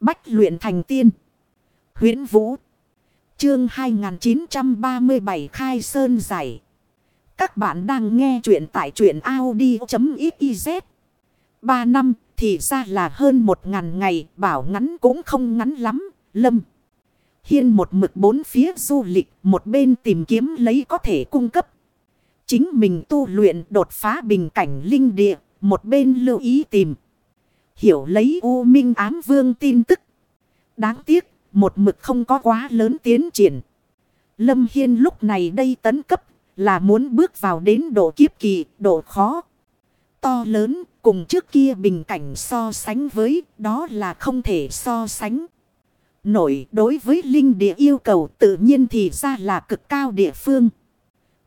Bách luyện thành tiên. huyễn Vũ. Chương 2937 Khai Sơn Giải. Các bạn đang nghe truyện tại truyện Audi.xyz. Ba năm thì ra là hơn một ngàn ngày, bảo ngắn cũng không ngắn lắm. Lâm. Hiên một mực bốn phía du lịch, một bên tìm kiếm lấy có thể cung cấp. Chính mình tu luyện đột phá bình cảnh linh địa. Một bên lưu ý tìm. Hiểu lấy U Minh ám vương tin tức. Đáng tiếc, một mực không có quá lớn tiến triển. Lâm Hiên lúc này đây tấn cấp là muốn bước vào đến độ kiếp kỳ, độ khó. To lớn, cùng trước kia bình cảnh so sánh với, đó là không thể so sánh. Nổi đối với linh địa yêu cầu tự nhiên thì ra là cực cao địa phương.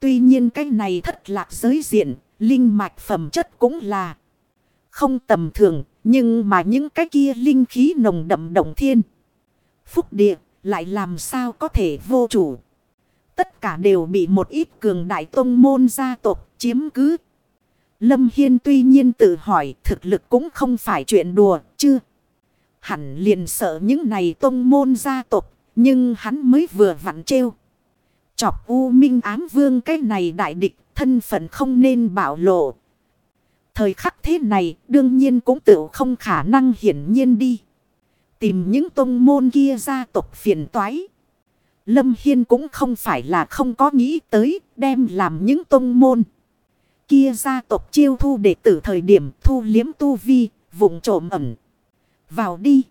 Tuy nhiên cái này thất lạc giới diện, linh mạch phẩm chất cũng là không tầm thường, nhưng mà những cái kia linh khí nồng đậm động thiên. Phúc địa lại làm sao có thể vô chủ. Tất cả đều bị một ít cường đại tông môn gia tộc chiếm cứ. Lâm Hiên tuy nhiên tự hỏi thực lực cũng không phải chuyện đùa, chứ Hẳn liền sợ những này tông môn gia tộc, nhưng hắn mới vừa vặn trêu. Chọc U Minh ám vương cái này đại địch, thân phận không nên bảo lộ. Thời khắc thế này đương nhiên cũng tự không khả năng hiển nhiên đi. Tìm những tông môn kia gia tộc phiền toái. Lâm Hiên cũng không phải là không có nghĩ tới đem làm những tông môn. Kia gia tộc chiêu thu đệ tử thời điểm thu liếm tu vi, vùng trộm ẩn. Vào đi.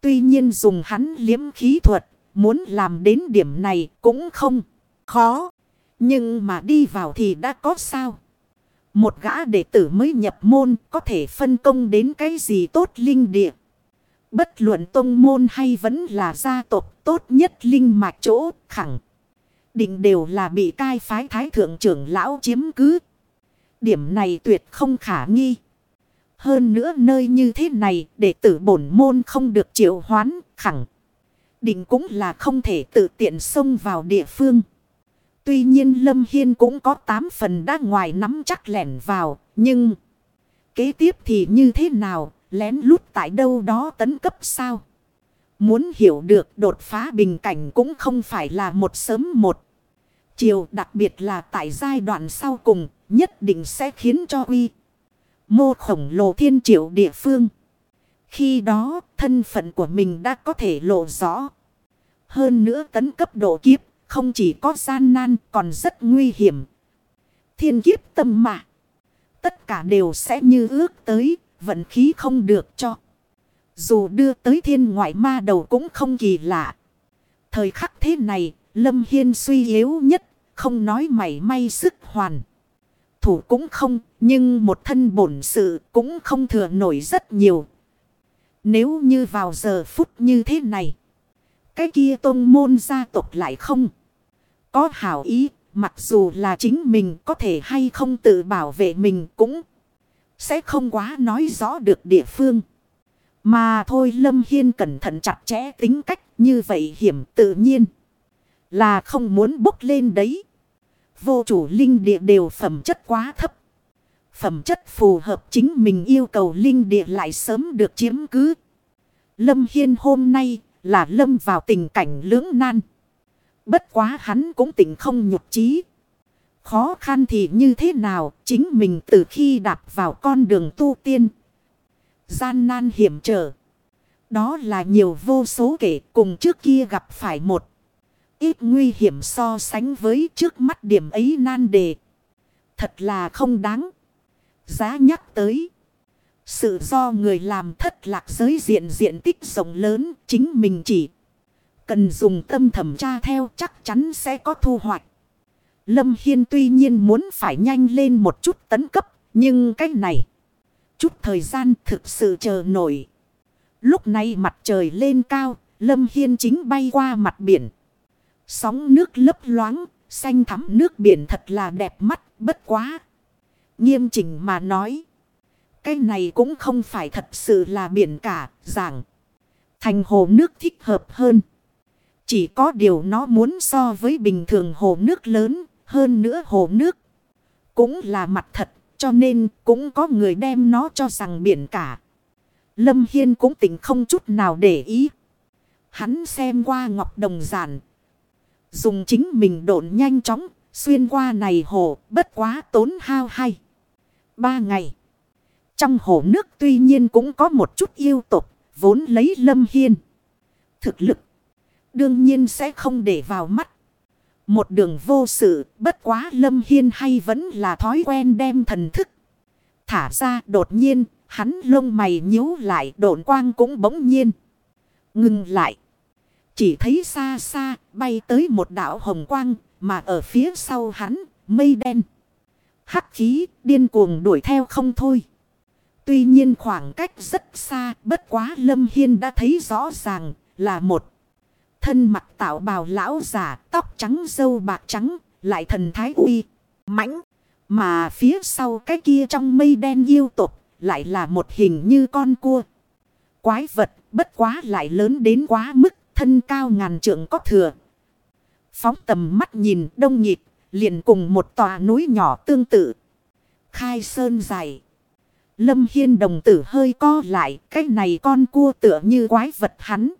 Tuy nhiên dùng hắn liếm khí thuật, muốn làm đến điểm này cũng không khó. Nhưng mà đi vào thì đã có sao. Một gã đệ tử mới nhập môn có thể phân công đến cái gì tốt linh địa. Bất luận tông môn hay vẫn là gia tộc, tốt nhất linh mạch chỗ khẳng. Định đều là bị cai phái thái thượng trưởng lão chiếm cứ. Điểm này tuyệt không khả nghi. Hơn nữa nơi như thế này, đệ tử bổn môn không được triệu hoán, khẳng. Định cũng là không thể tự tiện xông vào địa phương. Tuy nhiên Lâm Hiên cũng có 8 phần đã ngoài nắm chắc lẻn vào. Nhưng kế tiếp thì như thế nào? Lén lút tại đâu đó tấn cấp sao? Muốn hiểu được đột phá bình cảnh cũng không phải là một sớm một. Chiều đặc biệt là tại giai đoạn sau cùng, nhất định sẽ khiến cho uy. Mô khổng lồ thiên triệu địa phương. Khi đó, thân phận của mình đã có thể lộ rõ. Hơn nữa tấn cấp độ kiếp không chỉ có gian nan còn rất nguy hiểm. Thiên kiếp tâm mà Tất cả đều sẽ như ước tới, vận khí không được cho. Dù đưa tới thiên ngoại ma đầu cũng không kỳ lạ. Thời khắc thế này, Lâm Hiên suy yếu nhất, không nói mảy may sức hoàn. Thủ cũng không, nhưng một thân bổn sự cũng không thừa nổi rất nhiều. Nếu như vào giờ phút như thế này, cái kia tôn môn gia tộc lại không. Có hảo ý, mặc dù là chính mình có thể hay không tự bảo vệ mình cũng sẽ không quá nói rõ được địa phương. Mà thôi Lâm Hiên cẩn thận chặt chẽ tính cách như vậy hiểm tự nhiên. Là không muốn bốc lên đấy. Vô chủ linh địa đều phẩm chất quá thấp. Phẩm chất phù hợp chính mình yêu cầu linh địa lại sớm được chiếm cứ. Lâm Hiên hôm nay là lâm vào tình cảnh lưỡng nan. Bất quá hắn cũng tỉnh không nhục trí. Khó khăn thì như thế nào, chính mình từ khi đạp vào con đường tu tiên. Gian nan hiểm trở. Đó là nhiều vô số kể, cùng trước kia gặp phải một. Ít nguy hiểm so sánh với trước mắt điểm ấy nan đề. Thật là không đáng. Giá nhắc tới. Sự do người làm thất lạc giới diện diện tích rộng lớn chính mình chỉ Cần dùng tâm thẩm tra theo chắc chắn sẽ có thu hoạch. Lâm Hiên tuy nhiên muốn phải nhanh lên một chút tấn cấp. Nhưng cách này. Chút thời gian thực sự chờ nổi. Lúc này mặt trời lên cao. Lâm Hiên chính bay qua mặt biển. Sóng nước lấp loáng. Xanh thắm nước biển thật là đẹp mắt. Bất quá. Nghiêm chỉnh mà nói. Cái này cũng không phải thật sự là biển cả. Giảng. Thành hồ nước thích hợp hơn. Chỉ có điều nó muốn so với bình thường hồ nước lớn, hơn nữa hồ nước. Cũng là mặt thật, cho nên cũng có người đem nó cho rằng biển cả. Lâm Hiên cũng tỉnh không chút nào để ý. Hắn xem qua ngọc đồng giản. Dùng chính mình độn nhanh chóng, xuyên qua này hồ, bất quá tốn hao hay. Ba ngày. Trong hồ nước tuy nhiên cũng có một chút yêu tục, vốn lấy Lâm Hiên. Thực lực, đương nhiên sẽ không để vào mắt. Một đường vô sự, bất quá Lâm Hiên hay vẫn là thói quen đem thần thức. Thả ra đột nhiên, hắn lông mày nhíu lại độn quang cũng bỗng nhiên. Ngừng lại. Chỉ thấy xa xa bay tới một đảo hồng quang mà ở phía sau hắn mây đen. Hắc khí điên cuồng đuổi theo không thôi. Tuy nhiên khoảng cách rất xa bất quá Lâm Hiên đã thấy rõ ràng là một. Thân mặt tạo bào lão giả tóc trắng dâu bạc trắng lại thần thái uy mãnh. Mà phía sau cái kia trong mây đen yêu tục lại là một hình như con cua. Quái vật bất quá lại lớn đến quá mức thân cao ngàn trượng có thừa. Phóng tầm mắt nhìn đông nhịp, liền cùng một tòa núi nhỏ tương tự. Khai sơn dài. Lâm Hiên đồng tử hơi co lại, cái này con cua tựa như quái vật hắn.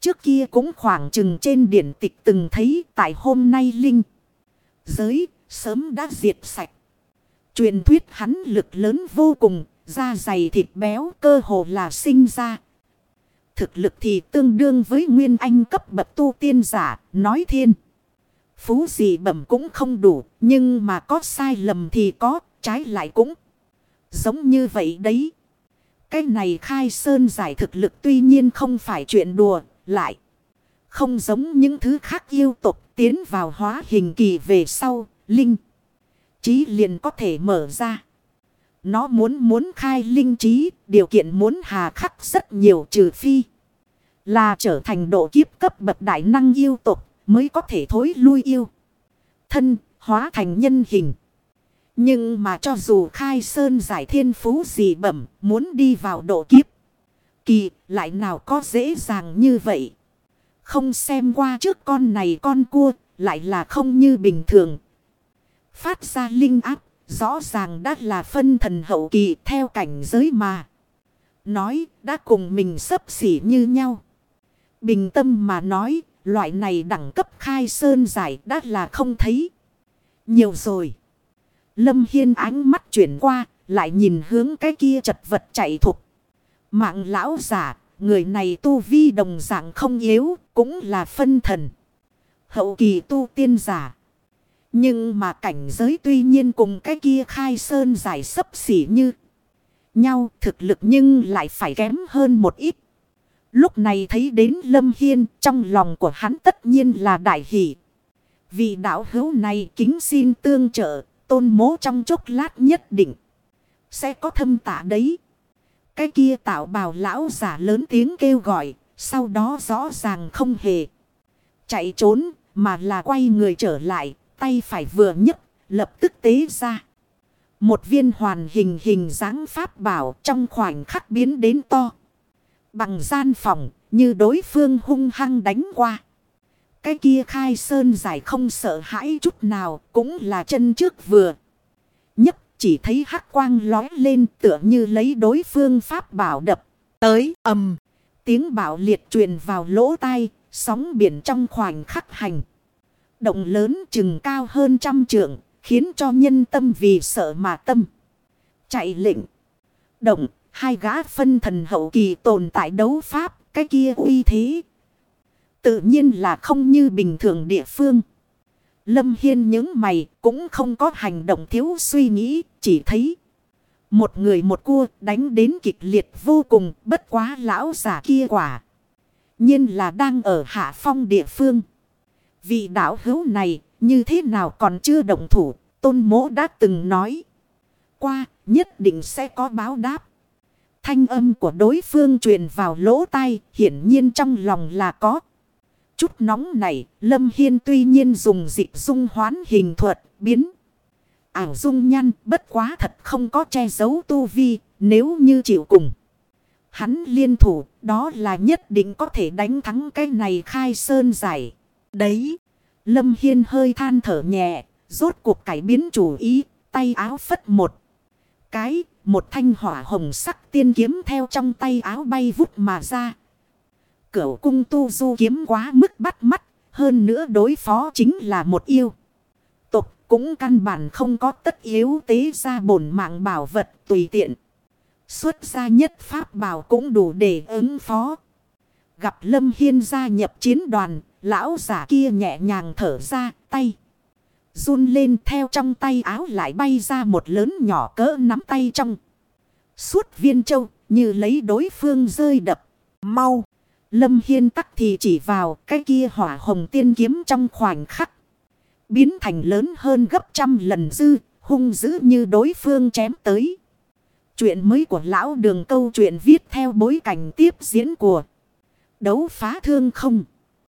Trước kia cũng khoảng chừng trên điển tịch từng thấy tại hôm nay Linh. Giới, sớm đã diệt sạch. Truyền thuyết hắn lực lớn vô cùng, da dày thịt béo cơ hồ là sinh ra thực lực thì tương đương với nguyên anh cấp bậc tu tiên giả, nói thiên. Phú gì bẩm cũng không đủ, nhưng mà có sai lầm thì có, trái lại cũng giống như vậy đấy. Cái này khai sơn giải thực lực tuy nhiên không phải chuyện đùa, lại không giống những thứ khác yêu tục tiến vào hóa hình kỳ về sau, linh. Trí liền có thể mở ra. Nó muốn muốn khai linh trí, điều kiện muốn hà khắc rất nhiều trừ phi. Là trở thành độ kiếp cấp bậc đại năng yêu tục mới có thể thối lui yêu. Thân hóa thành nhân hình. Nhưng mà cho dù khai sơn giải thiên phú gì bẩm muốn đi vào độ kiếp. Kỳ lại nào có dễ dàng như vậy. Không xem qua trước con này con cua lại là không như bình thường. Phát ra linh áp rõ ràng đã là phân thần hậu kỳ theo cảnh giới mà. Nói đã cùng mình sấp xỉ như nhau. Bình tâm mà nói, loại này đẳng cấp khai sơn giải đã là không thấy. Nhiều rồi. Lâm Hiên ánh mắt chuyển qua, lại nhìn hướng cái kia chật vật chạy thục. Mạng lão giả, người này tu vi đồng dạng không yếu, cũng là phân thần. Hậu kỳ tu tiên giả. Nhưng mà cảnh giới tuy nhiên cùng cái kia khai sơn giải sấp xỉ như nhau thực lực nhưng lại phải kém hơn một ít. Lúc này thấy đến Lâm Hiên trong lòng của hắn tất nhiên là đại hỷ. Vì đạo hữu này kính xin tương trợ, tôn mố trong chốc lát nhất định. Sẽ có thâm tạ đấy. Cái kia tạo bào lão giả lớn tiếng kêu gọi, sau đó rõ ràng không hề. Chạy trốn, mà là quay người trở lại, tay phải vừa nhấc lập tức tế ra. Một viên hoàn hình hình dáng pháp bảo trong khoảnh khắc biến đến to. Bằng gian phòng, như đối phương hung hăng đánh qua. Cái kia khai sơn giải không sợ hãi chút nào, cũng là chân trước vừa. Nhấp chỉ thấy hắc quang lói lên tựa như lấy đối phương pháp bảo đập. Tới ầm, tiếng bảo liệt truyền vào lỗ tai, sóng biển trong khoảnh khắc hành. Động lớn chừng cao hơn trăm trượng, khiến cho nhân tâm vì sợ mà tâm. Chạy lệnh. Động Hai gã phân thần hậu kỳ tồn tại đấu pháp, cái kia uy thế. Tự nhiên là không như bình thường địa phương. Lâm Hiên những mày cũng không có hành động thiếu suy nghĩ, chỉ thấy. Một người một cua đánh đến kịch liệt vô cùng, bất quá lão giả kia quả. nhiên là đang ở hạ phong địa phương. Vị đảo hữu này như thế nào còn chưa động thủ, tôn mỗ đã từng nói. Qua, nhất định sẽ có báo đáp. Thanh âm của đối phương truyền vào lỗ tai, hiển nhiên trong lòng là có. Chút nóng này, Lâm Hiên tuy nhiên dùng dịp dung hoán hình thuật, biến. Ảo dung nhăn, bất quá thật không có che giấu tu vi, nếu như chịu cùng. Hắn liên thủ, đó là nhất định có thể đánh thắng cái này khai sơn giải. Đấy, Lâm Hiên hơi than thở nhẹ, rốt cuộc cải biến chủ ý, tay áo phất một. Cái, Một thanh hỏa hồng sắc tiên kiếm theo trong tay áo bay vút mà ra. Cửu cung tu du kiếm quá mức bắt mắt. Hơn nữa đối phó chính là một yêu. Tục cũng căn bản không có tất yếu tế ra bổn mạng bảo vật tùy tiện. Xuất ra nhất pháp bảo cũng đủ để ứng phó. Gặp Lâm Hiên gia nhập chiến đoàn, lão giả kia nhẹ nhàng thở ra, tay. Run lên theo trong tay áo lại bay ra một lớn nhỏ cỡ nắm tay trong. Suốt viên châu, như lấy đối phương rơi đập. Mau! Lâm Hiên tắc thì chỉ vào cái kia hỏa hồng tiên kiếm trong khoảnh khắc. Biến thành lớn hơn gấp trăm lần dư, hung dữ như đối phương chém tới. Chuyện mới của lão đường câu chuyện viết theo bối cảnh tiếp diễn của đấu phá thương không.